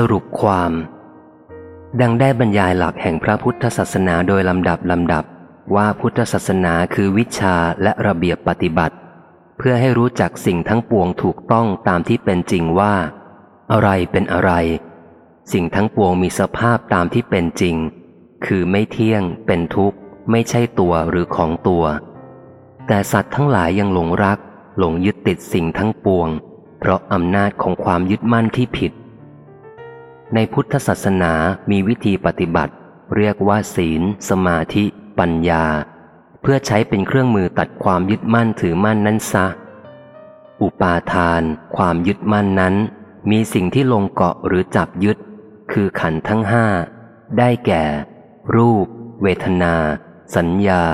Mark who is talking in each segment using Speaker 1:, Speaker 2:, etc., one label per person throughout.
Speaker 1: สรุปความ ดังได้บรรยายหลักแห่งพระพุทธศาสนาโดยลำดับลำดับว่าพุทธศาสนาคือวิชาและระเบียบปฏิบัติ เพื่อให้รู้จักสิ่งทั้งปวงถูกต้องตามที่เป็นจริงว่า อะไรเป็นอะไร สิ่งทั้งปวงมีสภาพตามที่เป็นจริง คือไม่เที่ยง เป็นทุกข์ ไม่ใช่ตัวหรือของตัว แต่สัตว์ทั้งหลายยังหลงรัก หลงยึดติดสิ่งทั้งปวง เพราะอำนาจของความยึดมั่นที่ผิด ในพุทธศาสนามีวิธีปฏิบัติ เรียกว่าศีล สมาธิ ปัญญา เพื่อใช้เป็นเครื่องมือตัดความยึดมั่นถือมั่นนั้นซะ อุปาทาน ความยึดมั่นนั้น มีสิ่งที่ลงเกาะหรือจับยึด คือขันธ์ทั้งห้า ได้แก่ รูป เวทนา สัญญา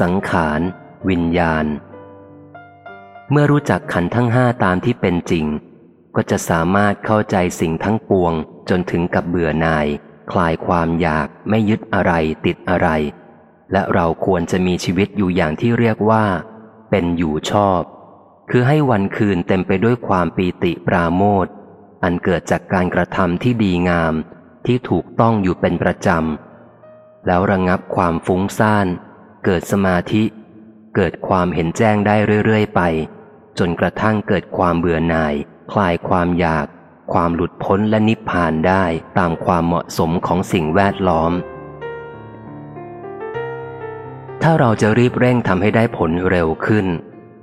Speaker 1: สังขาร วิญญาณ เมื่อรู้จักขันธ์ทั้งห้าตามที่เป็นจริง ก็จะสามารถเข้าใจสิ่งทั้งปวง จนถึงกับเบื่อหน่าย คลายความอยากไม่ยึดอะไรติดอะไร และเราควรจะมีชีวิตอยู่อย่างที่เรียกว่า เป็นอยู่ชอบ คือให้วันคืนเต็มไปด้วยความปีติปราโมทอันเกิดจากการกระทำที่ดีงาม ที่ถูกต้องอยู่เป็นประจำ แล้วระงงับความฟุ้งซ่าน เกิดสมาธิ เกิดความเห็นแจ้งได้เรื่อย ๆ ไป จนกระทั่งเกิดความเบื่อหน่าย คลายความอยาก ความหลุดพ้นและนิพพานได้ตามความเหมาะสมของสิ่งแวดล้อม ถ้าเราจะรีบเร่งทำให้ได้ผลเร็วขึ้น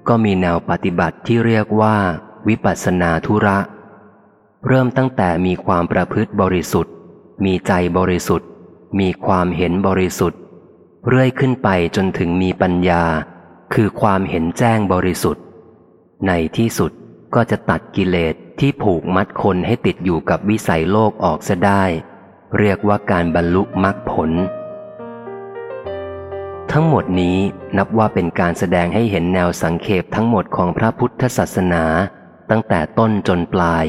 Speaker 1: ก็มีแนวปฏิบัติที่เรียกว่า วิปัสสนาธุระ เริ่มตั้งแต่มีความประพฤติบริสุทธิ์ มีใจบริสุทธิ์ มีความเห็นบริสุทธิ์ เรื่อยขึ้นไปจนถึงมีปัญญา คือความเห็นแจ้งบริสุทธิ์ ในที่สุด ก็จะตัดกิเลสที่ผูกมัดคนให้ติดอยู่กับวิสัยโลกออกซะได้ เรียกว่าการบรรลุมรรคผล ทั้งหมดนี้นับว่าเป็นการแสดงให้เห็นแนวสังเขปทั้งหมดของพระพุทธศาสนา ตั้งแต่ต้นจนปลาย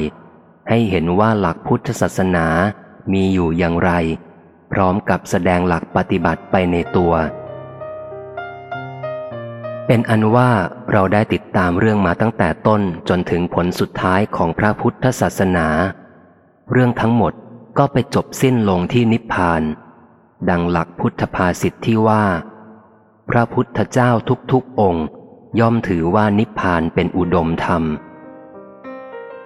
Speaker 1: ให้เห็นว่าหลักพุทธศาสนามีอยู่อย่างไร พร้อมกับแสดงหลักปฏิบัติไปในตัว เป็นอันว่าเราได้ติดตามเรื่องมาตั้งแต่ต้นจนถึงผลสุดท้ายของพระพุทธศาสนา เรื่องทั้งหมดก็ไปจบสิ้นลงที่นิพพาน ดังหลักพุทธภาษิตที่ว่า พระพุทธเจ้าทุกๆองค์ ย่อมถือว่านิพพานเป็นอุดมธรรม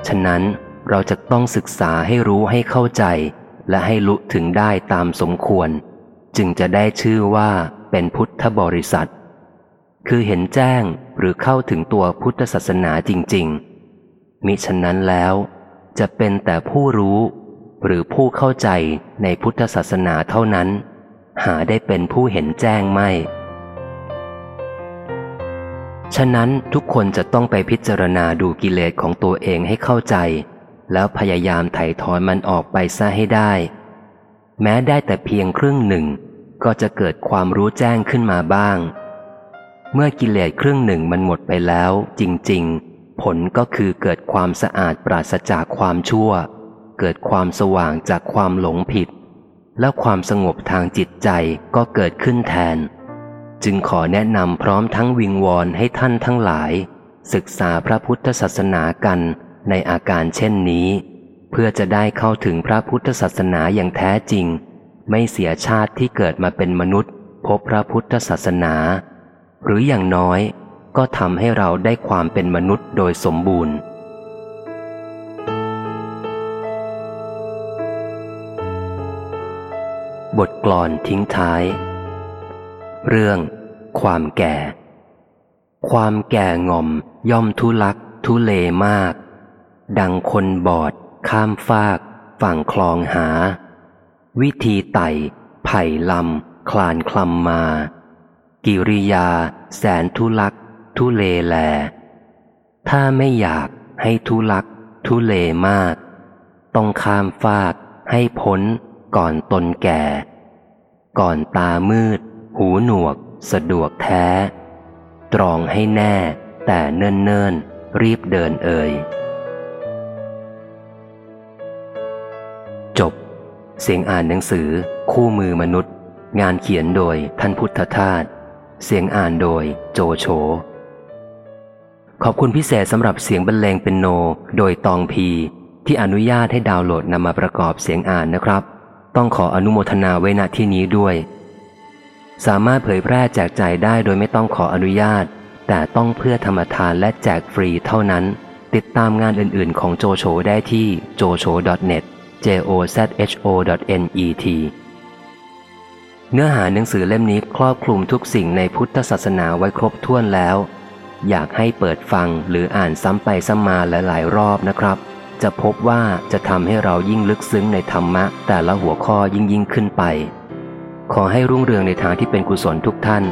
Speaker 1: ฉะนั้นเราจะต้องศึกษาให้รู้ให้เข้าใจ และให้ลุถึงได้ตามสมควร จึงจะได้ชื่อว่าเป็นพุทธบริษัท คือเห็นแจ้งหรือเข้าถึงตัวพุทธศาสนาจริง ๆ มิฉะนั้นแล้วจะเป็นแต่ผู้รู้ หรือผู้เข้าใจในพุทธศาสนาเท่านั้น หาได้เป็นผู้เห็นแจ้งไม่ ฉะนั้นทุกคนจะต้องไปพิจารณาดูกิเลสของตัวเองให้เข้าใจ แล้วพยายามไถ่ถอนมันออกไปซะให้ได้ แม้ได้แต่เพียงครึ่งหนึ่ง ก็จะเกิดความรู้แจ้งขึ้นมาบ้าง เมื่อกิเลสครึ่งหนึ่งมันหมดไปแล้ว จริง ๆ ผลก็คือเกิดความสะอาดปราศจากความชั่ว เกิดความสว่างจากความหลงผิด และความสงบทางจิตใจก็เกิดขึ้นแทน จึงขอแนะนำพร้อมทั้งวิงวอนให้ท่านทั้งหลาย ศึกษาพระพุทธศาสนากันในอาการเช่นนี้ เพื่อจะได้เข้าถึงพระพุทธศาสนาอย่างแท้จริง ไม่เสียชาติที่เกิดมาเป็นมนุษย์ พบพระพุทธศาสนา หรืออย่างน้อยก็ทำให้เราได้ความเป็นมนุษย์โดยสมบูรณ์ บทกลอนทิ้งท้าย เรื่อง ความแก่ ความแก่งอมย่อมทุลักทุเลมาก ดังคนบอด ข้ามฟาก ฝั่งคลองหา วิธีไต่ ไผ่ลำคลานคลำมา กิริยา แสนทุลัก ทุเลแล ถ้าไม่อยากให้ทุลัก ทุเลมาก ต้องข้ามฟากให้พ้นก่อนตนแก่ ก่อนตามืด หูหนวก สะดวกแท้ ตรองให้แน่ แต่เนิ่นเนินรีบเดินเอ่ยจบ เสียงอ่านหนังสือ คู่มือมนุษย์ งานเขียนโดยท่านพุทธทาส เสียงอ่านโดยโจโฉ ขอบคุณพิเศษสำหรับเสียงบรรเลงเป็นโน โดยตองพี
Speaker 2: ที่อนุญาตให้ดาวน์โหลดนำมาประกอบเสียงอ่านนะครับ ต้องขออนุโมทนาไว้ณที่นี้ด้วย สามารถเผยแพร่แจกจ่ายได้โดยไม่ต้องขออนุญาต แต่ต้องเพื่อธรรมทานและแจกฟรีเท่านั้น ติดตามงานอื่นๆ ของโจโฉได้ที่ jocho.net j o z h o net เนื้อหาหนังสือเล่มนี้ครอบคลุมทุกสิ่งในพุทธศาสนาไว้ครบถ้วนแล้ว อยากให้เปิดฟังหรืออ่านซ้ำไปซ้ำมาหลาย ๆ รอบนะครับ จะพบว่าจะทำให้เรายิ่งลึกซึ้งในธรรมะ แต่ละหัวข้อยิ่งยิ่งขึ้นไป ขอให้รุ่งเรืองในทางที่เป็นกุศลทุกท่าน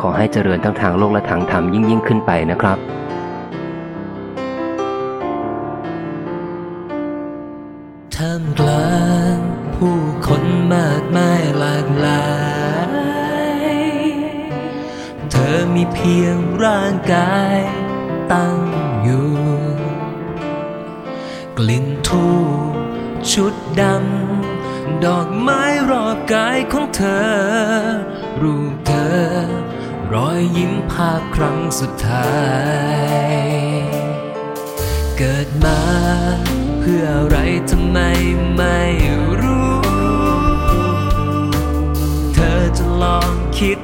Speaker 2: ขอให้เจริญทั้งทางโลกและทางธรรมยิ่งยิ่งขึ้นไปนะครับ
Speaker 1: ท่ามกลางผู้คนมากมาย พียงร่างกายตั้งอยู่ กลิ่นทูบชุดดำ ดอกไม้รอบกายของเธอ รูปเธอ รอยยิ้มภาพครั้งสุดท้าย เกิดมาเพื่ออะไรทำไมไม่รู้ เธอจะลองคิด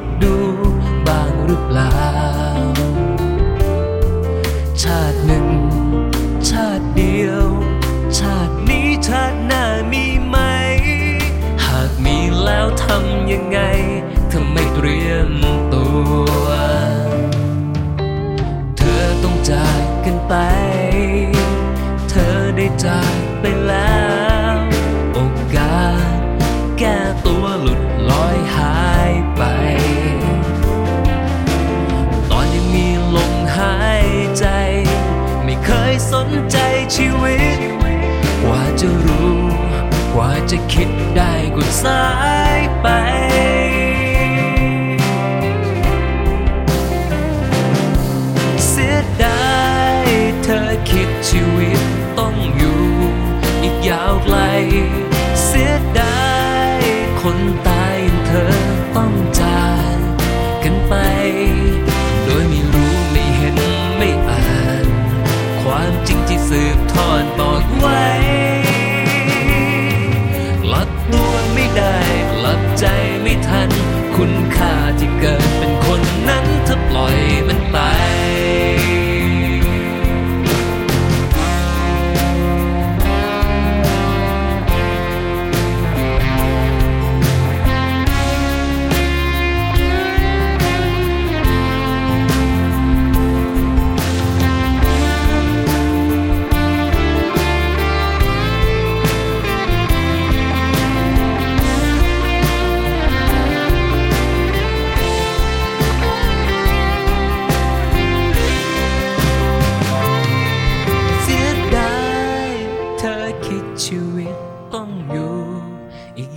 Speaker 1: ไงเธอไม่เตรียมตัว เธอต้องจากกันไป เธอได้จากไปแล้ว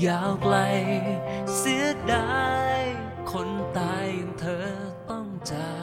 Speaker 1: ยาวไกล เสียดายคนตายอย่างเธอต้องจาก